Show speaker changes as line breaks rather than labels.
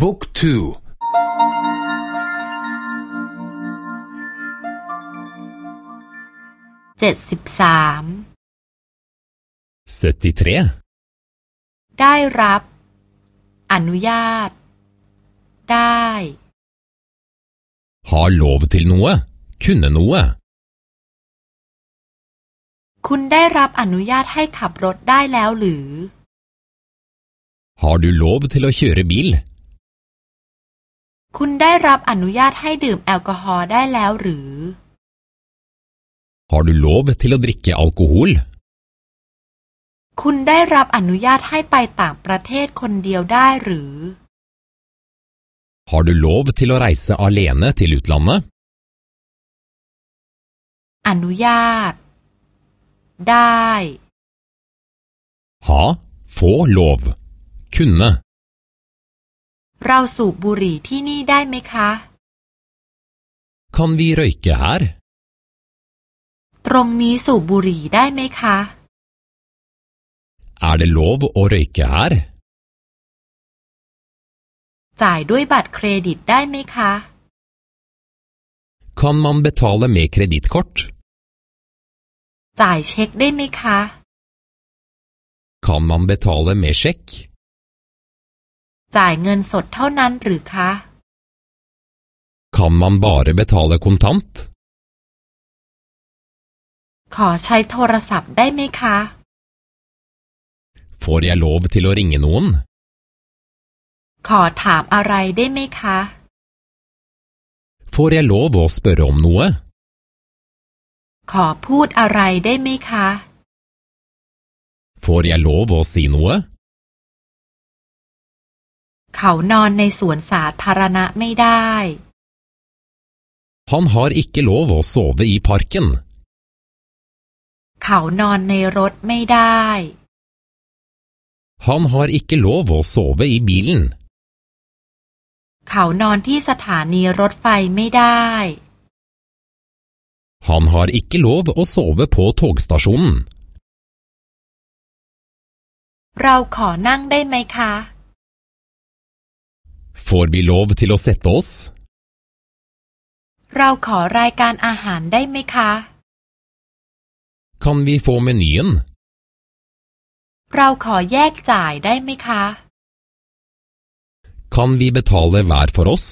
บุ๊กทู
เจ็ดสิบสามได้รับ อนุญาต ได้
har lov til noe kunne noe
คุณได้รับอนุญาตให้ขับรถได้แล้วหรือ
Har du lov til å kjøre bil
คุณได้รับอนุญาตให้ดื่มแอลกอฮอล์ได้แล้วหรือ
Har du lov til å drikke alkohol
คุณได้รับอนุญาตให้ไปต่างประเทศคนเดียวได้หรือ
Har du lov til å reise alene til utlandet
อนุญาต ได้
Ha få lov kunne
เราสูบบุหรี่ที่นี่ได้ไหมคะ
Kan vi røyke her
ตรงนี้สูบบุหรี่ได้ไหมคะ
Er det lov å røyke her
จ่ายด้วยบัตรเครดิตได้ไหมคะ
Kan man betale med kredittkort
จ่ายเช็คได้ไหมคะ
Kan man betale med sjekk
จ่ายเงินสดเท่านั้นหรือคะ
Kan man bare betale kontant
ขอใช้โทรศัพท์ได้ไหมคะ
Får jeg lov til å ringe noen
ขอถามอะไรได้ไหมคะ
Får jeg lov å spørre om noe
ขอพูดอะไรได้ไหมคะ
Får jeg lov å si noe
เขานอนในสวนสาธารณะไม่ได้
Han har ikke lov å sove i parken
เขานอนในรถไม่ได้
Han har ikke lov å sove i bilen
เขานอนที่สถานีรถไฟไม่ได้
Han har ikke lov å sove på togstasjonen
เราขอนั่งได้ไหมคะ
Får vi lov til å sette oss
เราขอรายการอาหารได้ไหมคะ
Kan vi få menyen
เราขอแยกจ่ายได้ไหมคะ
Kan vi betale hver for oss